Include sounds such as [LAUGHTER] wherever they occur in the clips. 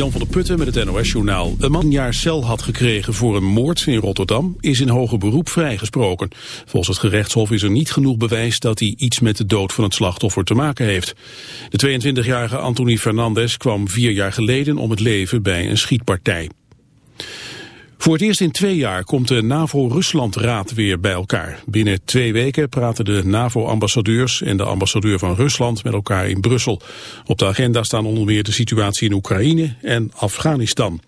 Jan van der Putten met het NOS-journaal. Een man een jaar cel had gekregen voor een moord in Rotterdam... is in hoger beroep vrijgesproken. Volgens het gerechtshof is er niet genoeg bewijs... dat hij iets met de dood van het slachtoffer te maken heeft. De 22-jarige Anthony Fernandez kwam vier jaar geleden om het leven bij een schietpartij. Voor het eerst in twee jaar komt de NAVO-Rusland-raad weer bij elkaar. Binnen twee weken praten de NAVO-ambassadeurs en de ambassadeur van Rusland met elkaar in Brussel. Op de agenda staan onder meer de situatie in Oekraïne en Afghanistan.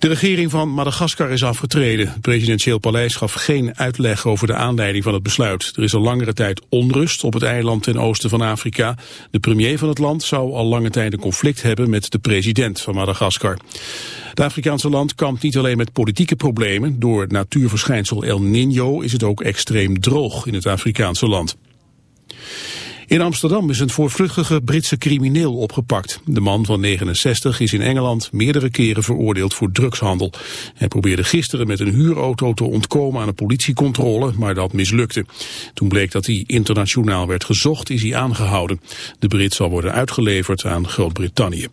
De regering van Madagaskar is afgetreden. Het presidentieel paleis gaf geen uitleg over de aanleiding van het besluit. Er is al langere tijd onrust op het eiland ten oosten van Afrika. De premier van het land zou al lange tijd een conflict hebben met de president van Madagaskar. Het Afrikaanse land kampt niet alleen met politieke problemen. Door het natuurverschijnsel El Niño is het ook extreem droog in het Afrikaanse land. In Amsterdam is een voorvluchtige Britse crimineel opgepakt. De man van 69 is in Engeland meerdere keren veroordeeld voor drugshandel. Hij probeerde gisteren met een huurauto te ontkomen aan een politiecontrole, maar dat mislukte. Toen bleek dat hij internationaal werd gezocht, is hij aangehouden. De Brit zal worden uitgeleverd aan Groot-Brittannië.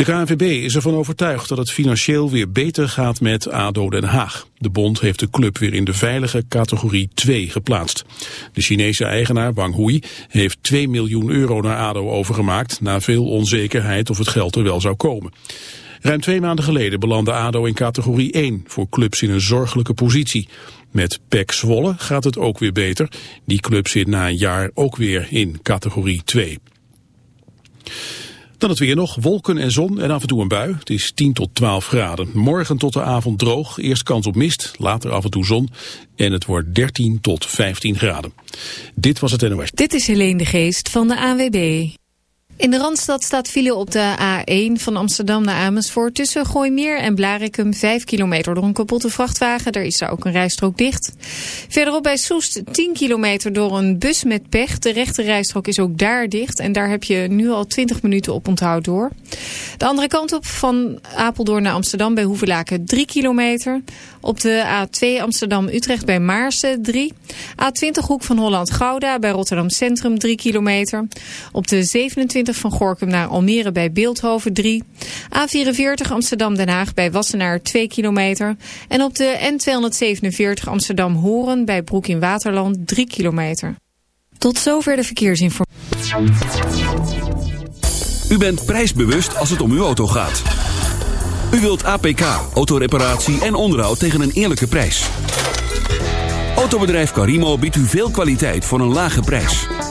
De KNVB is ervan overtuigd dat het financieel weer beter gaat met ADO Den Haag. De bond heeft de club weer in de veilige categorie 2 geplaatst. De Chinese eigenaar Wang Hui heeft 2 miljoen euro naar ADO overgemaakt... na veel onzekerheid of het geld er wel zou komen. Ruim twee maanden geleden belandde ADO in categorie 1... voor clubs in een zorgelijke positie. Met PEC Zwolle gaat het ook weer beter. Die club zit na een jaar ook weer in categorie 2. Dan het weer nog, wolken en zon en af en toe een bui. Het is 10 tot 12 graden. Morgen tot de avond droog, eerst kans op mist, later af en toe zon. En het wordt 13 tot 15 graden. Dit was het NOS. Dit is Helene de Geest van de AWB. In de Randstad staat file op de A1 van Amsterdam naar Amersfoort... tussen Gooimeer en Blarikum 5 kilometer door een kapotte vrachtwagen. Daar is daar ook een rijstrook dicht. Verderop bij Soest 10 kilometer door een bus met pech. De rechte rijstrook is ook daar dicht. En daar heb je nu al 20 minuten op onthoud door. De andere kant op van Apeldoorn naar Amsterdam bij Hoevelaken 3 kilometer. Op de A2 Amsterdam-Utrecht bij Maarsen 3. A20 Hoek van Holland-Gouda bij Rotterdam Centrum 3 kilometer. Op de 27 van Gorkum naar Almere bij Beeldhoven 3. A44 Amsterdam-Den Haag bij Wassenaar 2 kilometer. En op de N247 Amsterdam-Horen bij Broek in Waterland 3 kilometer. Tot zover de verkeersinformatie. U bent prijsbewust als het om uw auto gaat. U wilt APK, autoreparatie en onderhoud tegen een eerlijke prijs. Autobedrijf Carimo biedt u veel kwaliteit voor een lage prijs.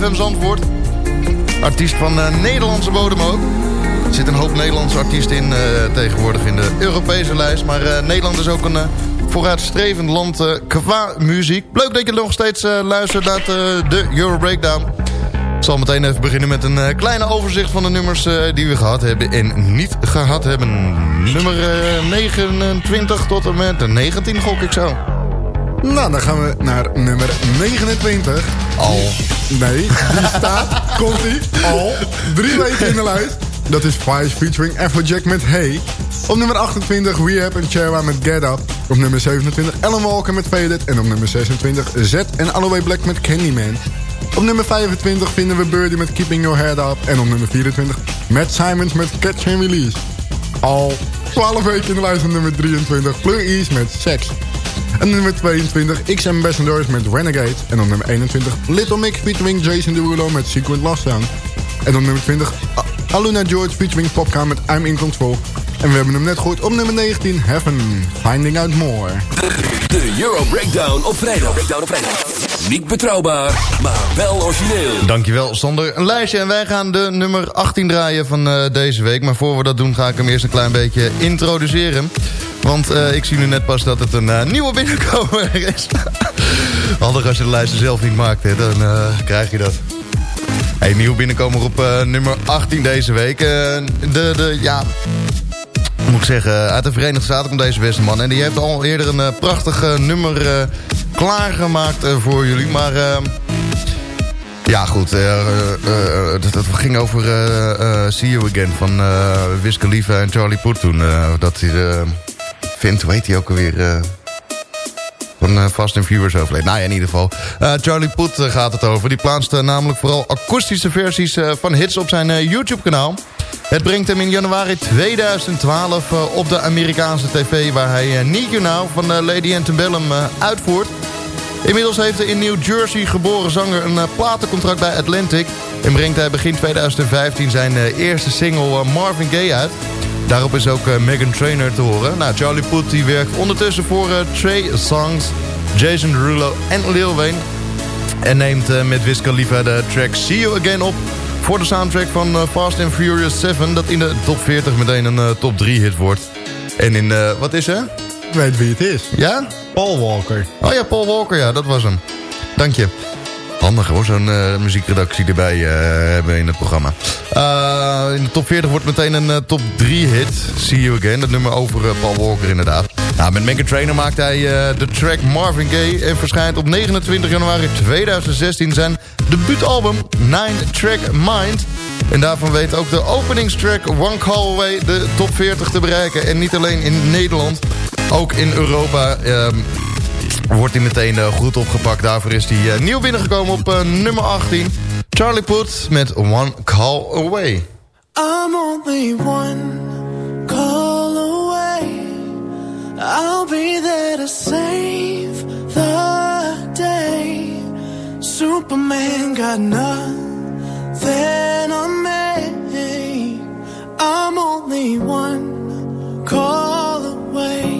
ZFM Zandvoort. Artiest van eh, Nederlandse bodem ook. Er zit een hoop Nederlandse artiesten in eh, tegenwoordig in de Europese lijst. Maar eh, Nederland is ook een vooruitstrevend land qua muziek. Leuk dat je nog steeds luistert naar de, Euro Breakdown. Ik zal meteen even beginnen met een kleine overzicht van de nummers die we gehad hebben en niet gehad hebben. Nummer eh, 29 tot en met de 19 gok ik zo. Nou, dan gaan we naar nummer 29. Al. Nee, die staat, [LAUGHS] komt ie, al drie weken in de lijst. Dat is Vice featuring Afrojack met Hey. Op nummer 28 Rehab en Cherwa met Get Up. Op nummer 27 Ellen Walker met Faded. En op nummer 26 Z en Alloway Black met Candyman. Op nummer 25 vinden we Birdie met Keeping Your Head Up. En op nummer 24 Matt Simons met Catch and Release. Al 12 weken in de lijst op nummer 23 Fleur East met Sex. En nummer 22 X Ambassadors met Renegade. En op nummer 21 Little Mix featuring Jason Derulo met Secret Lost Sound. En op nummer 20 A- Aluna George featuring Popka met I'm In Control. En we hebben hem net gehoord op nummer 19 Heaven, Finding Out More. De Euro Breakdown op vrijdag. Breakdown op vrijdag. Niet betrouwbaar, maar wel origineel. Dankjewel Sander. Een lijstje en wij gaan de nummer 18 draaien van eh, deze week. Maar voor we dat doen ga ik hem eerst een klein beetje introduceren. Want eh, ik zie nu net pas dat het een eh, nieuwe binnenkomer [LAUGHS] is. Handig als je de lijsten zelf niet maakt, hè, dan krijg je dat. Hey, nieuw binnenkomer op nummer 18 deze week. De, de, ja, moet ik zeggen, uit de Verenigde Staten komt deze beste man. En die heeft al eerder een eh, prachtig eh, nummer eh, klaargemaakt voor jullie. Maar ja, goed. dat, ging over See You Again van eh Wiz Khalifa en Charlie Puth toen. dat hij vindt, hoe heet hij ook alweer... van Fast and Furious overleden. Nou ja, in ieder geval. Charlie eh, gaat het over. Die plaatst eh, namelijk vooral akoestische versies van hits op zijn YouTube-kanaal. Het brengt hem in januari 2012 eh, op de Amerikaanse tv... waar hij eh, Need You Now van eh, Lady Antebellum uitvoert. Inmiddels heeft de in New Jersey geboren zanger een platencontract bij Atlantic... en brengt hij begin 2015 zijn eerste single Marvin Gaye uit... Daarop is ook Megan Trainor te horen. Nou, Charlie Puth die werkt ondertussen voor Trey Songs, Jason Derulo en Lil Wayne. En neemt met Wiz de track See You Again op... voor de soundtrack van uh, Fast and Furious 7... dat in de top 40 meteen een uh, top 3 hit wordt. En in, uh, wat is er? Ik weet wie het is. Ja? Paul Walker. Oh ja, Paul Walker, ja, dat was hem. Dank je. Handig hoor, zo'n eh, muziekredactie erbij eh, hebben in het programma. Eh, in de top 40 wordt meteen een top 3 hit. See You Again, dat nummer over Paul Walker inderdaad. Nou, met Mega Trainer maakt hij de track Marvin Gaye... en verschijnt op 29 januari 2016 zijn debuutalbum Nine Track Mind... En daarvan weet ook de openingstrack One Call Away de top 40 te bereiken. En niet alleen in Nederland, ook in Europa ehm, wordt hij meteen eh, goed opgepakt. Daarvoor is hij eh, nieuw binnengekomen op eh, nummer 18. Charlie Put met One Call Away. I'm only one call away. I'll be there to save the day. Superman got nothing on me. I'm only one call away.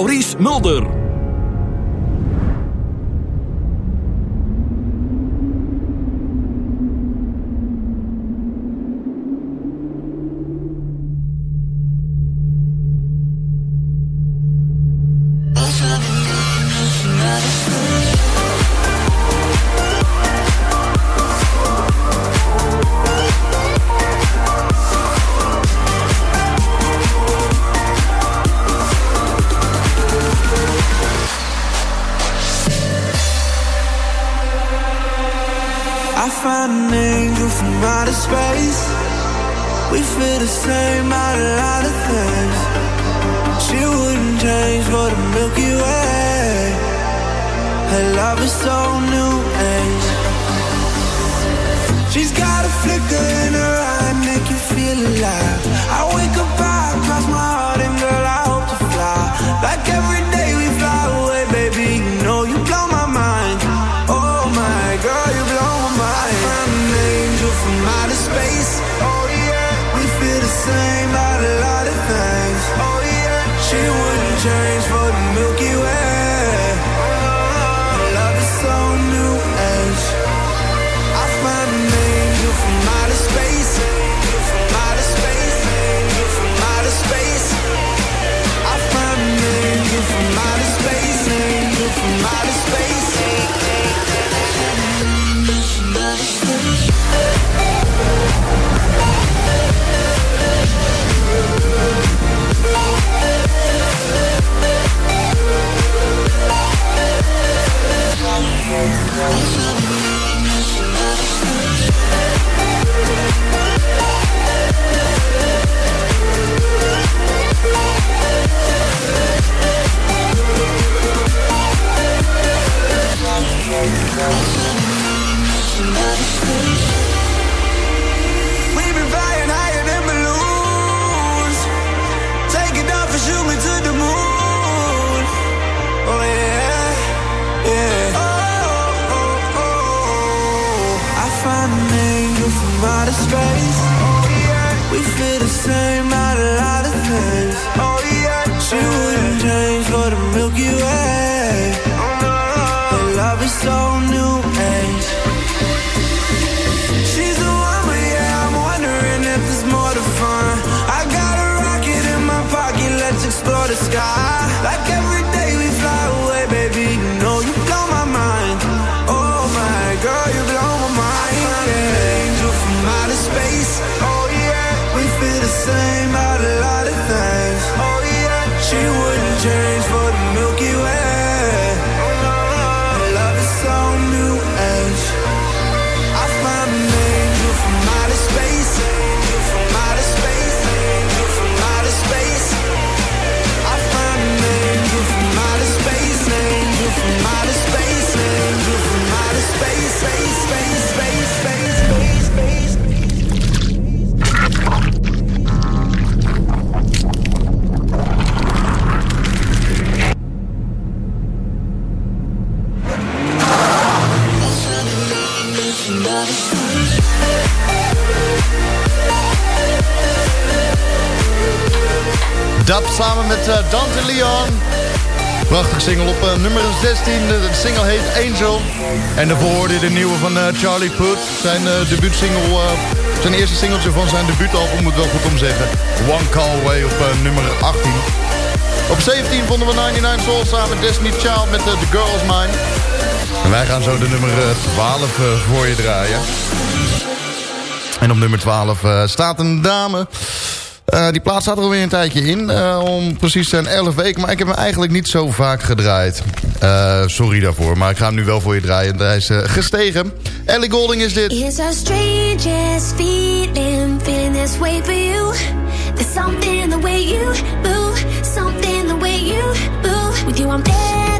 Maurice Mulder. Dub samen met eh, Dante Leon. Prachtige single op eh, nummer 16. De, single heet Angel. En daarvoor hoorde je de nieuwe van eh, Charlie Puth. Zijn debuutsingle... zijn eerste singeltje van zijn debuutalbum moet wel goed om zeggen. One Call Away op nummer 18. Op 17 vonden we 99 Souls samen met Destiny Child met The Girls Mine. En wij gaan zo de nummer 12 voor je draaien. En op nummer 12 staat een dame. Uh, die plaat zat er alweer een tijdje in. Uh, om precies zijn 11 weken. Maar ik heb hem eigenlijk niet zo vaak gedraaid. Uh, sorry daarvoor. Maar ik ga hem nu wel voor je draaien. Hij is gestegen. Ellie Golding is dit. It's our strangest feeling. Feeling this way for you. There's something in the way you move. Something in the way you move. With you I'm better.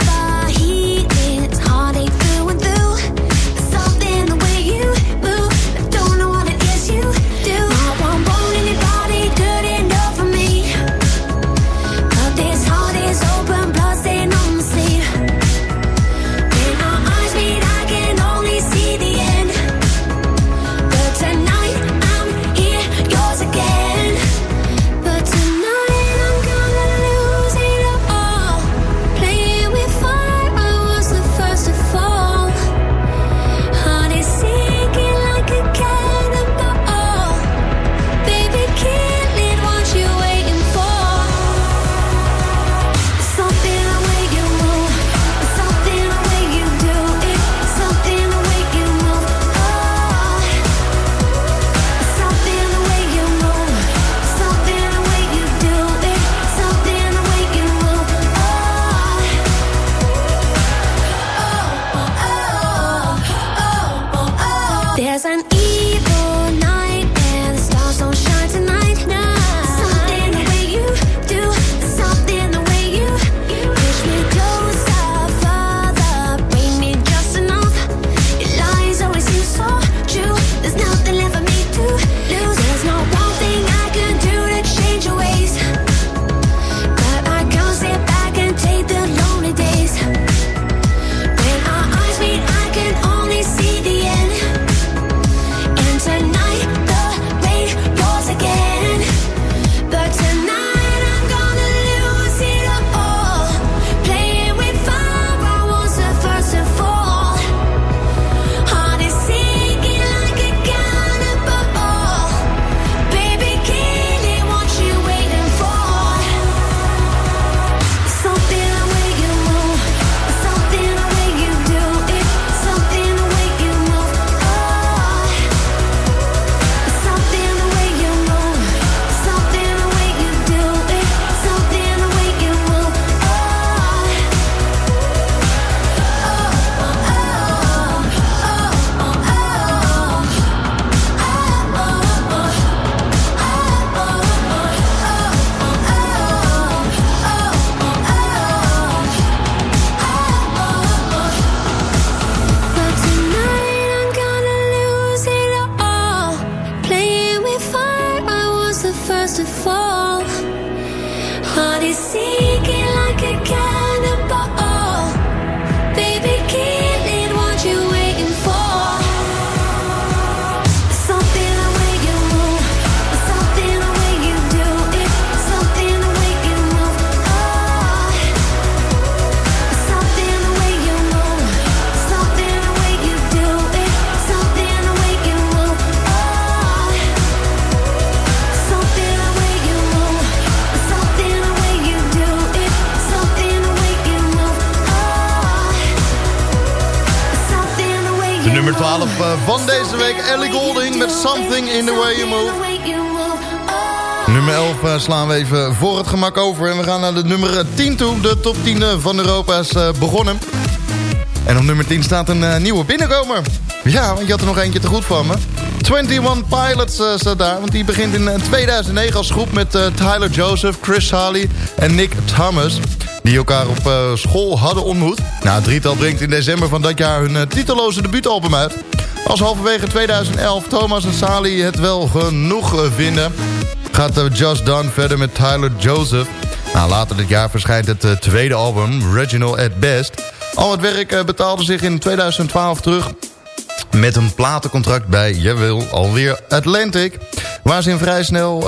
Week. Ellie Golding met Something in the Way You Move. Nummer 11 eh, slaan we even voor het gemak over. En we gaan naar de nummer 10 toe. De top 10 eh, van Europa is eh, begonnen. En op nummer 10 staat een eh, nieuwe binnenkomer. Ja, want je had er nog eentje te goed van me. 21 Pilots eh, staat daar. Want die begint in eh, 2009 als groep met eh, Tyler Joseph, Chris Harley en Nick Thomas. Die elkaar op eh, school hadden ontmoet. Nou, het drietal brengt in december van dat jaar hun eh, titelloze debuutalbum uit. Als halverwege 2011 Thomas en Sally het wel genoeg eh, vinden... gaat eh, Just Done verder met Tyler Joseph. Nou, later dit jaar verschijnt het eh, tweede album, Reginald at Best. Al het werk betaalde zich in 2012 terug met een platencontract bij, jawel, alweer Atlantic. Waar ze in vrij snel,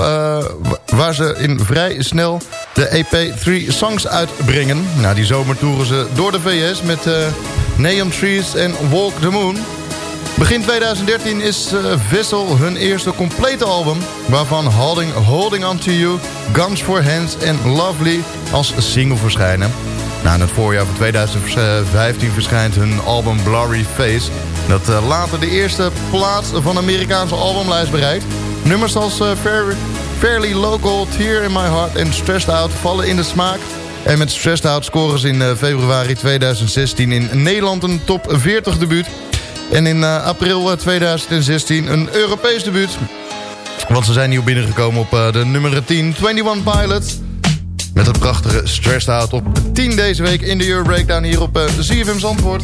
waar ze in vrij snel de EP 3 Songs uitbrengen. Nou, die zomer toeren ze door de VS met eh Neon Trees en Walk the Moon. Begin 2013 is eh, Vessel hun eerste complete album... waarvan Holding, Holding On To You, Guns For Hands en Lovely als single verschijnen. Nou, in het voorjaar van 2015 verschijnt hun album Blurry Face... dat eh, later de eerste plaats van de Amerikaanse albumlijst bereikt. Nummers als eh, Fair- Fairly Local, Tear In My Heart en Stressed Out vallen in de smaak... En met Stressed Out scoren ze in eh, februari 2016 in Nederland een top 40 debuut. En in eh, april eh, 2016 een Europees debuut. Want ze zijn nieuw binnengekomen op eh, de nummer 10, 21 Pilots. Met het prachtige Stressed Out op 10 deze week in de Euro Breakdown hier op eh, ZFM Zandvoort.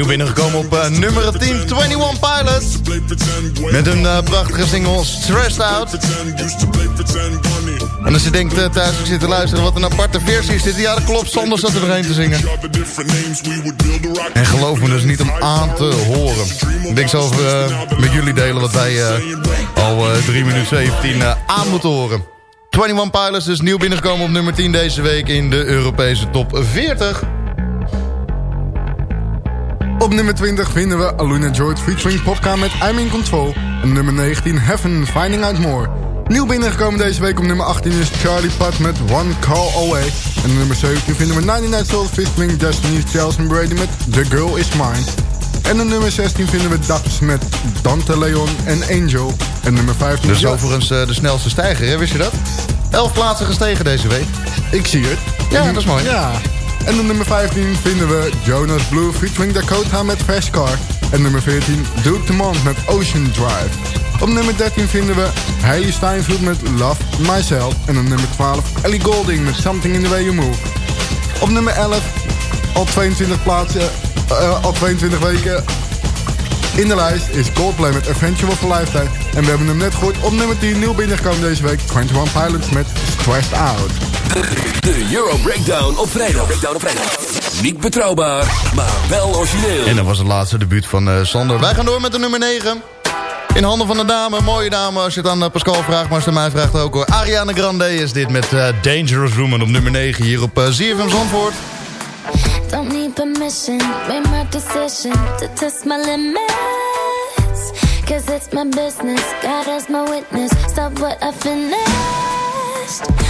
Nieuw binnengekomen op eh, nummer 10, 21 Pilots. Met een eh, prachtige single Stressed Out. En als je denkt uh, thuis ik zit te luisteren wat een aparte versie is dit. Ja, dat klopt. Sander zat er doorheen te zingen. En geloof me dus niet om aan te horen. Ik denk eh, met jullie delen wat wij al eh, 3 minuten 17 eh, aan moeten horen. 21 Pilots dus nieuw binnengekomen op nummer 10 deze week in de Europese top 40. Op nummer 20 vinden we Aluna George featuring Popka met I'm in Control. En nummer 19 Heaven Finding Out More. Nieuw binnengekomen deze week op nummer 18 is Charlie Puth met One Call Away. En nummer 17 vinden we 99 Souls featuring Destiny's Chelsea Brady met The Girl Is Mine. En op nummer 16 vinden we Daps met Dante Leon en Angel. En nummer 15... Dus Ja, overigens eh, de snelste stijger, hè? wist je dat? 11 plaatsen gestegen deze week. Ik zie het. Ja, dat is mooi. Ja. En op nummer 15 vinden we Jonas Blue featuring Dakota met Fast Car. En nummer 14 Duke Dumont met Ocean Drive. Op nummer 13 vinden we Hailey Steinfeld met Love Myself. En op nummer 12 Ellie Golding met Something in the Way You Move. Op nummer 11 al 22 plaatsen, eh, al 22 weken in de lijst is Coldplay met Adventure of a Lifetime. En we hebben hem net gehoord op nummer 10 nieuw binnengekomen deze week. 21 Pilots met Stressed Out. De Euro Breakdown op vrijdag. Breakdown op vrijdag. Niet betrouwbaar, maar wel origineel. En dat was het laatste debuut van eh, Sander. Wij gaan door met de nummer 9. In handen van de dame, mooie dame. Als je het aan eh, Pascal vraagt, maar als het aan mij vraagt ook hoor. Ariana Grande is dit met eh, Dangerous Woman op nummer 9 hier op uh, ZFM Zandvoort. Don't need permission, made my decision to test my limits. Cause it's my business, God as my witness. Stop what I finished.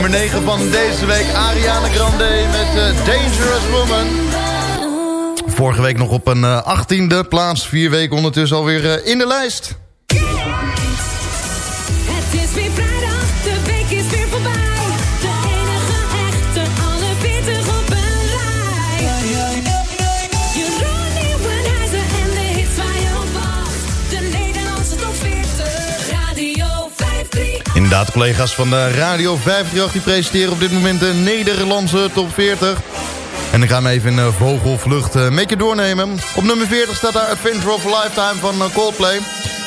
nummer 9 van deze week, Ariana Grande met eh, Dangerous Woman. Vorige week nog op een eh, 18e plaats. Vier weken ondertussen alweer eh, in de lijst. Collega's van de Radio 538 die presenteren op dit moment de Nederlandse top 40. En ik ga hem even in uh, vogelvlucht uh, met je doornemen. Op nummer 40 staat daar Adventure of Lifetime van uh, Coldplay.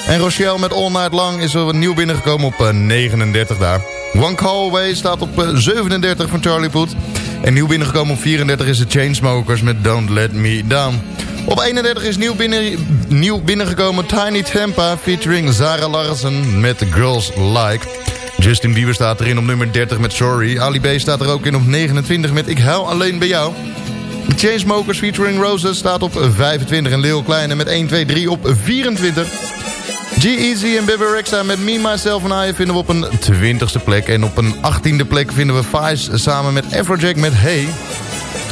En Rochelle met All Night Long is er nieuw binnengekomen op 39 daar. One Call Away staat op 37 van Charlie Puth. En nieuw binnengekomen op 34 is de Chainsmokers met Don't Let Me Down. Op 31 is nieuw, binnen, nieuw binnengekomen Tiny Tampa featuring Zara Larsen met Girls Like. Justin Bieber staat erin op nummer 30 met Sorry. Ali B staat er ook in op 29 met Ik hou alleen bij jou. Chainsmokers featuring Roses staat op 25 en Leo Kleine met 1, 2, 3 op 24. G-Eazy en Bibber Rexha met Me, Myself en I vinden we op een 20ste plek. En op een 18e plek vinden we Vice samen met Afrojack met Hey.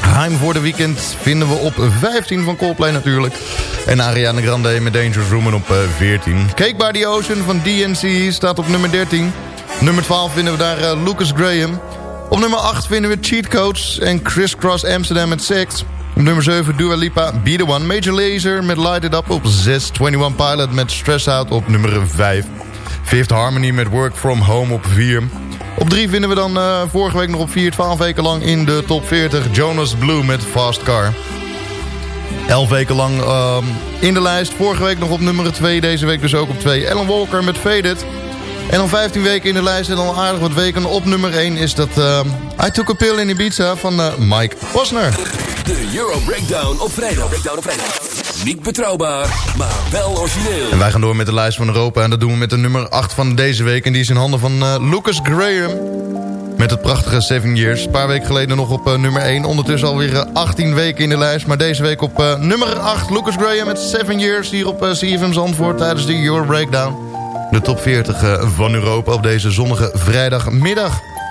Heim voor de weekend vinden we op 15 van Coldplay natuurlijk. En Ariana Grande met Dangerous Woman op 14. Cake by the Ocean van DNC staat op nummer 13. Nummer 12 vinden we daar uh, Lucas Graham. Op nummer 8 vinden we Cheat Codes en Criss Cross Amsterdam met Sex. Op nummer 7 Dua Lipa, Be The One. Major Lazer met Light It Up op 6. 21 Pilot met Stress Out op nummer 5. Fifth Harmony met Work From Home op 4. Op 3 vinden we dan uh, vorige week nog op 4, 12 weken lang in de top 40... Jonas Blue met Fast Car. 11 weken lang uh, in de lijst. Vorige week nog op nummer 2, deze week dus ook op 2. Alan Walker met Faded. En dan 15 weken in de lijst en al aardig wat weken op nummer 1 is dat uh, I Took a Pill in Ibiza van uh, Mike Posner. De Euro Breakdown op vrijdag. Breakdown op vrijdag. Niet betrouwbaar, maar wel origineel. En wij gaan door met de lijst van Europa en dat doen we met de nummer 8 van deze week. En die is in handen van uh, Lucas Graham. Met het prachtige Seven Years. Een paar weken geleden nog op uh, nummer 1. Ondertussen alweer uh, 18 weken in de lijst. Maar deze week op nummer 8. Lucas Graham met Seven Years. Hier op uh, CFM Zandvoort tijdens de Euro Breakdown. De top 40 uh, van Europa op deze zonnige vrijdagmiddag.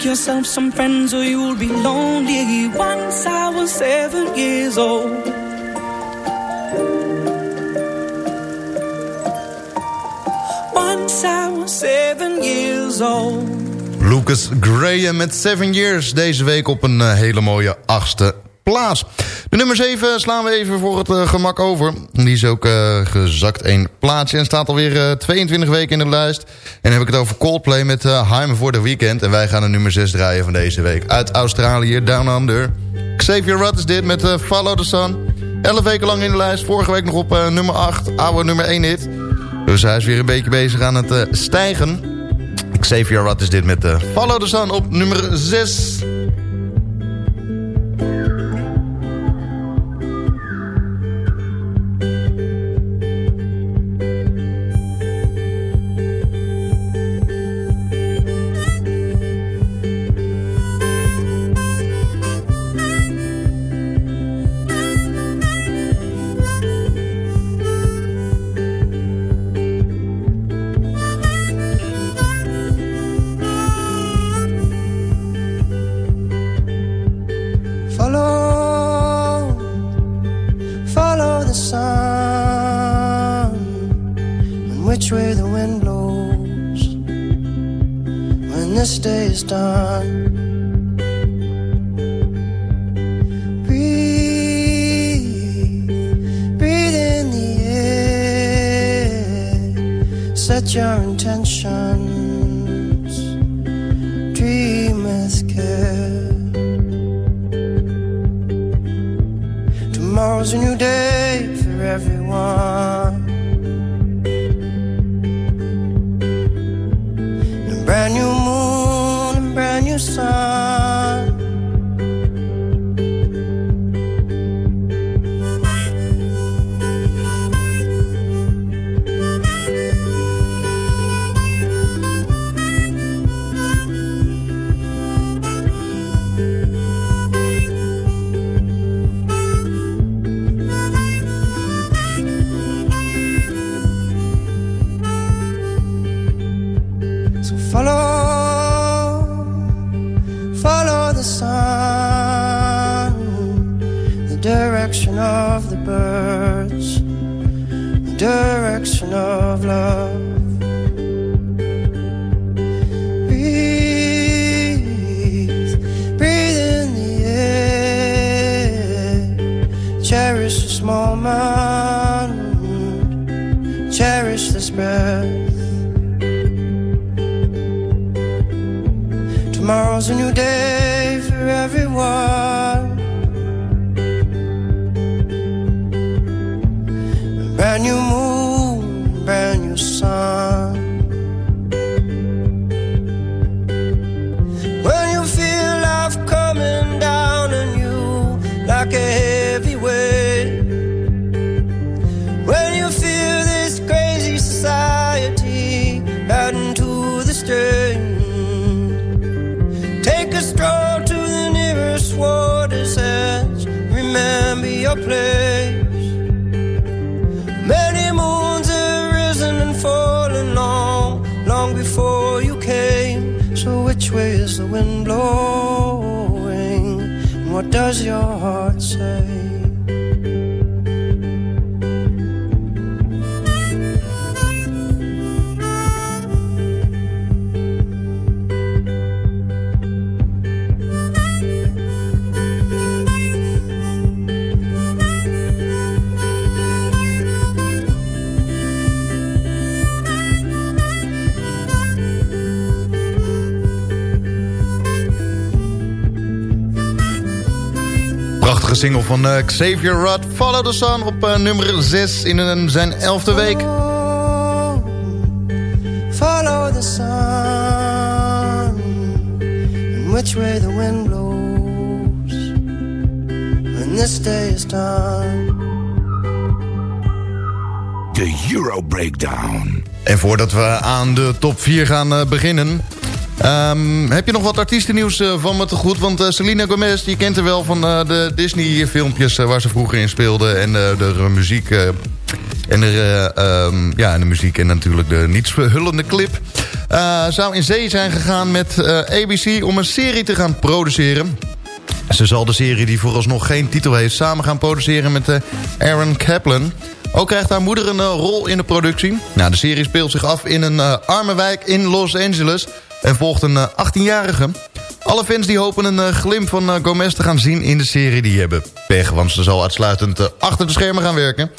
make yourself some friends or you'll be lonely. Once I was seven years old. Once I was seven years old. Lucas Graham met Seven Years. Deze week op een eh, hele mooie achtste plaats. De nummer 7 slaan we even voor het eh, gemak over. Die is ook eh, gezakt één plaatsje en staat alweer eh, 22 weken in de lijst. En dan heb ik het over Coldplay met uh, Heim voor de Weekend. En wij gaan de nummer 6 draaien van deze week. Uit Australië, Down Under. Xavier Rudd is dit met Follow the Sun. 11 weken lang in de lijst. Vorige week nog op nummer 8. Oude nummer 1 hit. Dus hij is weer een beetje bezig aan het stijgen. Xavier Rudd is dit met Follow the Sun op nummer 6. Direction of the birds, the direction of love. Breathe, breathe in the air, cherish this moment, cherish this breath. Tomorrow's a new day single van eh, Xavier Rudd. Follow the Sun op eh, nummer 6 in een- zijn elfde week. Follow the sun, and which way the wind blows when this day is done. De Euro Breakdown. En voordat we aan de top 4 gaan eh, beginnen... ehm, heb je nog wat artiestennieuws eh, van me te goed? Want eh, Selena Gomez, die kent er wel van eh, de Disney-filmpjes... waar ze vroeger in speelde en de muziek... En, eh, ehm, ja, de muziek en natuurlijk de niets verhullende clip. zou in zee zijn gegaan met ABC om een serie te gaan produceren. Ze zal de serie die vooralsnog geen titel heeft... samen gaan produceren met Aaron Kaplan. Ook krijgt haar moeder een rol in de productie. Nou, de serie speelt zich af in een arme wijk in Los Angeles... en volgt een eh, 18-jarige. Alle fans die hopen een eh, glimp van eh, Gomez te gaan zien in de serie... die hebben pech, want ze zal uitsluitend eh, achter de schermen gaan werken.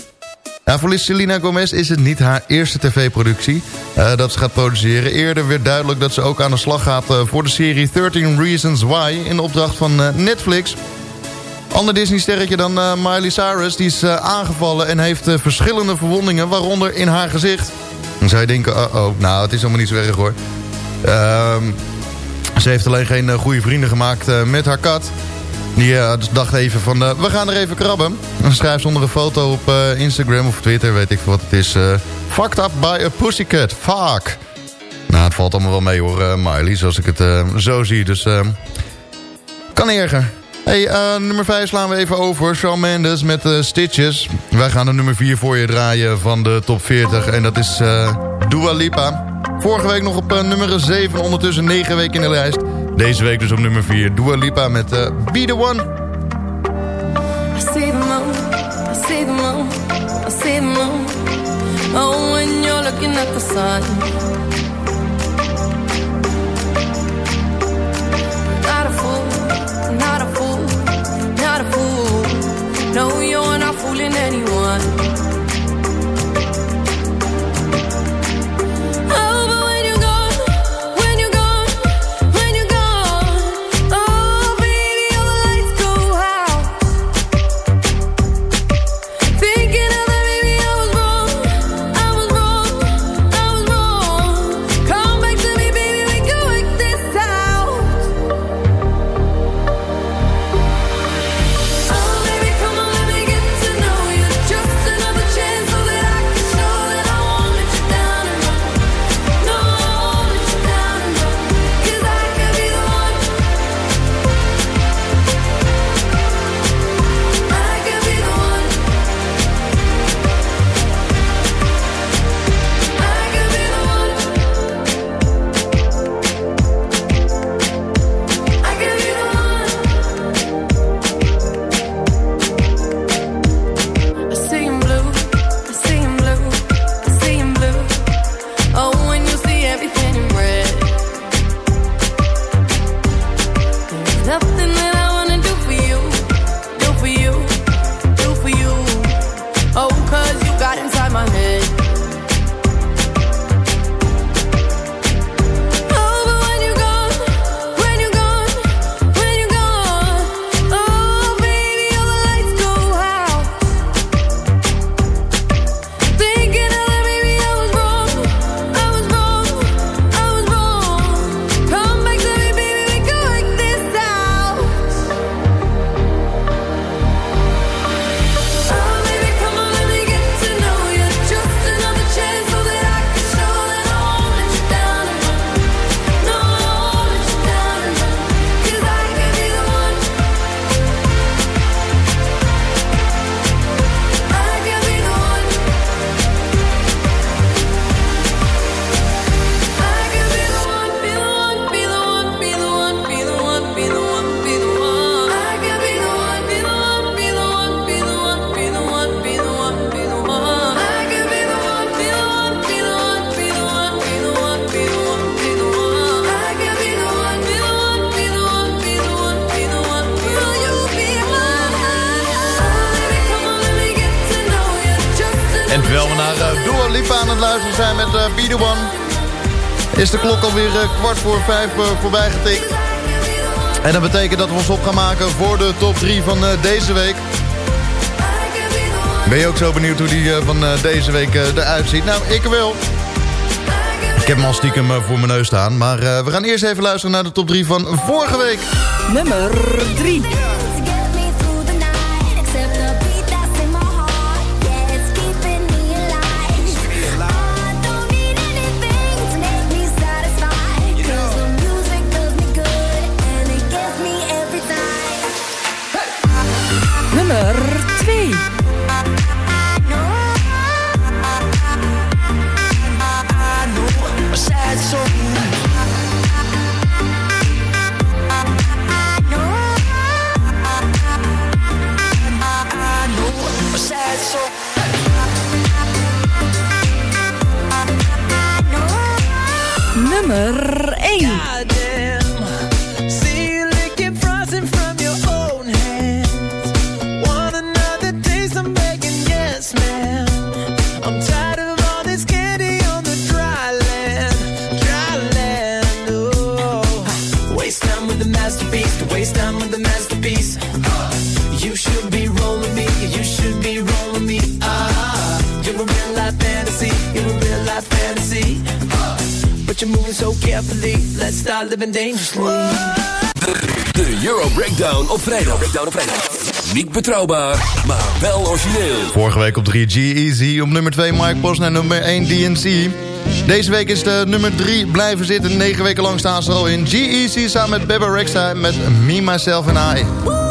Ja, voor Selena Gomez is het niet haar eerste tv-productie eh, dat ze gaat produceren. Eerder werd duidelijk dat ze ook aan de slag gaat eh, voor de serie 13 Reasons Why... in opdracht van eh, Netflix. Ander Disney-sterretje dan eh, Miley Cyrus. Die is eh, aangevallen en heeft eh, verschillende verwondingen, waaronder in haar gezicht. Dan zou je denken, oh nou, het is allemaal niet zo erg hoor. Ehm, ze heeft alleen geen eh, goede vrienden gemaakt eh, met haar kat. Die eh, dacht even van, we gaan er even krabben. Dan schrijft ze onder een foto op Instagram of Twitter, weet ik wat het is. Fucked up by a pussycat, fuck. Nou, het valt allemaal wel mee hoor, Miley, zoals ik het zo zie. Dus eh, kan erger. Hey, nummer 5 slaan we even over. Shawn Mendes met Stitches. Wij gaan de nummer 4 voor je draaien van de top 40. En dat is eh Dua Lipa. Vorige week nog op eh, nummer 7. Ondertussen 9 weken in de lijst. Deze week dus op nummer 4. Dua Lipa met eh, Be The One. I see the moon, I see the moon, I see the moon. Oh, when you're looking at the sun. Not a fool, not a fool, not a fool. No, you're not fooling anyone. Is de klok alweer eh, kwart voor vijf eh, voorbij getikt. En dat betekent dat we ons op gaan maken voor de top 3 van eh, deze week. Ben je ook zo benieuwd hoe die van deze week eruit ziet? Nou, ik wel. Ik heb hem al stiekem voor mijn neus staan. Maar we gaan eerst even luisteren naar de top 3 van vorige week. Nummer 3. nummer 1. So carefully, let's start living dangerously. De Euro Breakdown op vrijdag. Breakdown op vrijdag. Niet betrouwbaar, maar wel origineel. Vorige week op 3 G-Easy, op nummer 2 Mike Posner en nummer 1 DNC. Deze week is de nummer 3 blijven zitten. 9 weken lang staan ze al in G-Easy samen met Bebe Rexha met Me, Myself and I.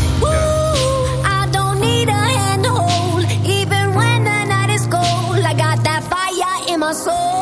Soul.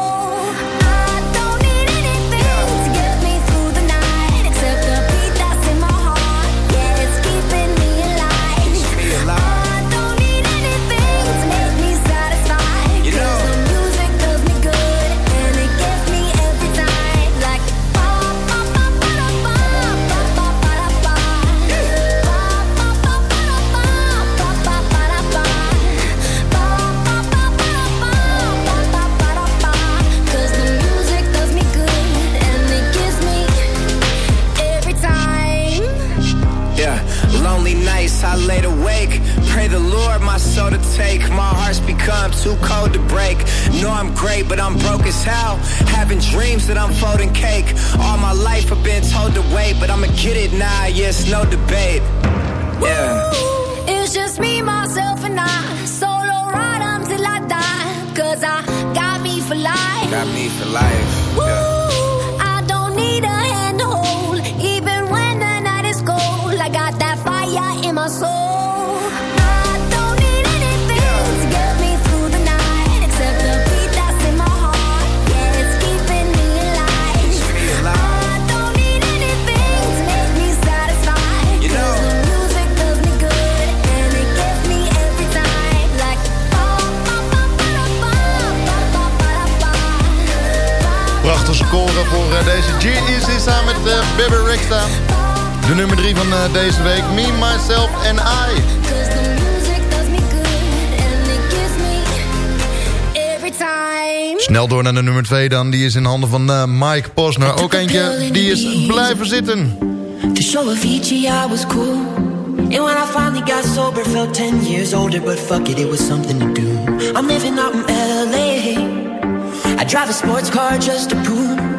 Too cold to break. Know I'm great, but I'm broke as hell. Having dreams that I'm folding cake. All my life I've been told to wait, but I'ma get it now. Yes, no debate. Yeah. It's just me, myself, and I. Solo ride until I die. Cause I got me for life. Got me for life. Woo, voor eh, deze G-Easy samen met uh, Bebe Rexha. De nummer 3 van eh, deze week, Me, Myself and I. Snel door naar de nummer 2 dan, die is in handen van eh, Mike Posner. Ook eentje, die is blijven zitten. To show Avicii I was cool. And when I finally got sober, felt 10 years older, but fuck it, it was something to do. I'm living out in LA. I drive a sports car just to prove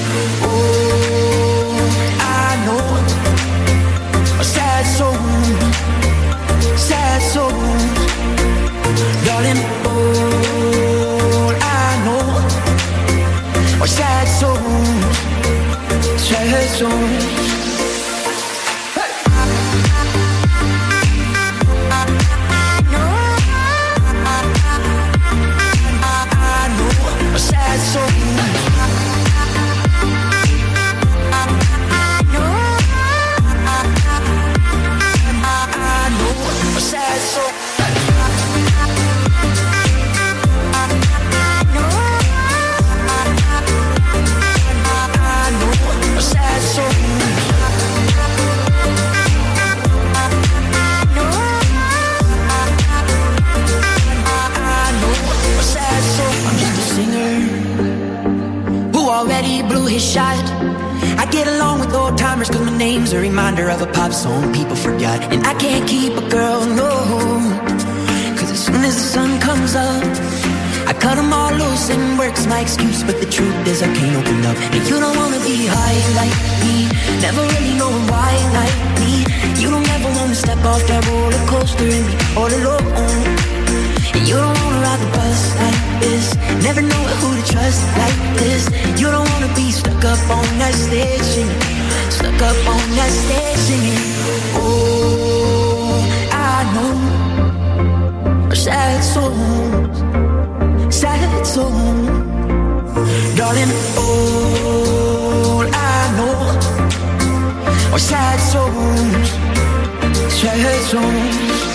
show time.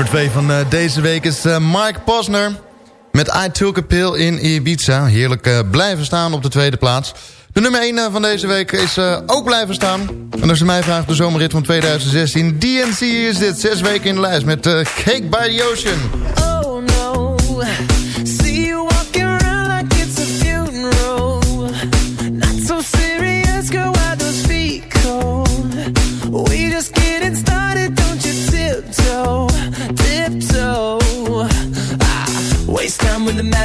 Nummer 2 van eh, deze week is eh, Mike Posner. Met I Took a Pill in Ibiza. Heerlijk eh, blijven staan op de tweede plaats. De nummer 1 van deze week is ook blijven staan. En als je mij vraagt, de zomerrit van 2016. DNC is dit. Zes weken in de lijst met Cake by the Ocean. Oh no,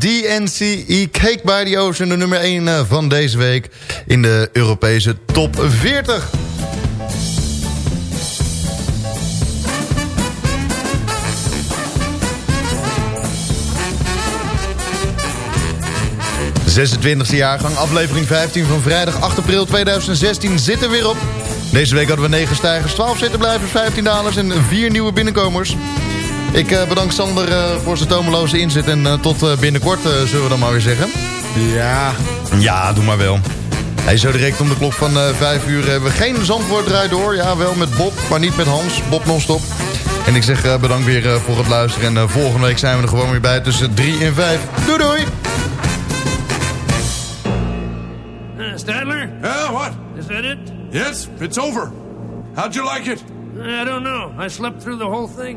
DNCE Cake by the Ocean. De nummer 1 eh, van deze week in de Europese top 40. ...26e jaargang, aflevering 15 van vrijdag 8 april 2016 zit er weer op. Deze week hadden we 9 stijgers, 12 zittenblijvers, 15 dalers en 4 nieuwe binnenkomers. Ik eh, bedank Sander eh, voor zijn tomeloze inzet en eh, tot eh, binnenkort eh, zullen we dan maar weer zeggen. Ja. Ja, doe maar wel. Hey, zo direct om de klok van eh 5 uur hebben we geen Zandvoort draai door. Ja, wel met Bob, maar niet met Hans. Bob non-stop. En ik zeg eh, bedankt weer eh, voor het luisteren. En eh, volgende week zijn we er gewoon weer bij tussen 3 en 5. Doei doei! Stadler? Yeah, what? Is that it? Yes, it's over. How'd you like it? I don't know. I slept through the whole thing.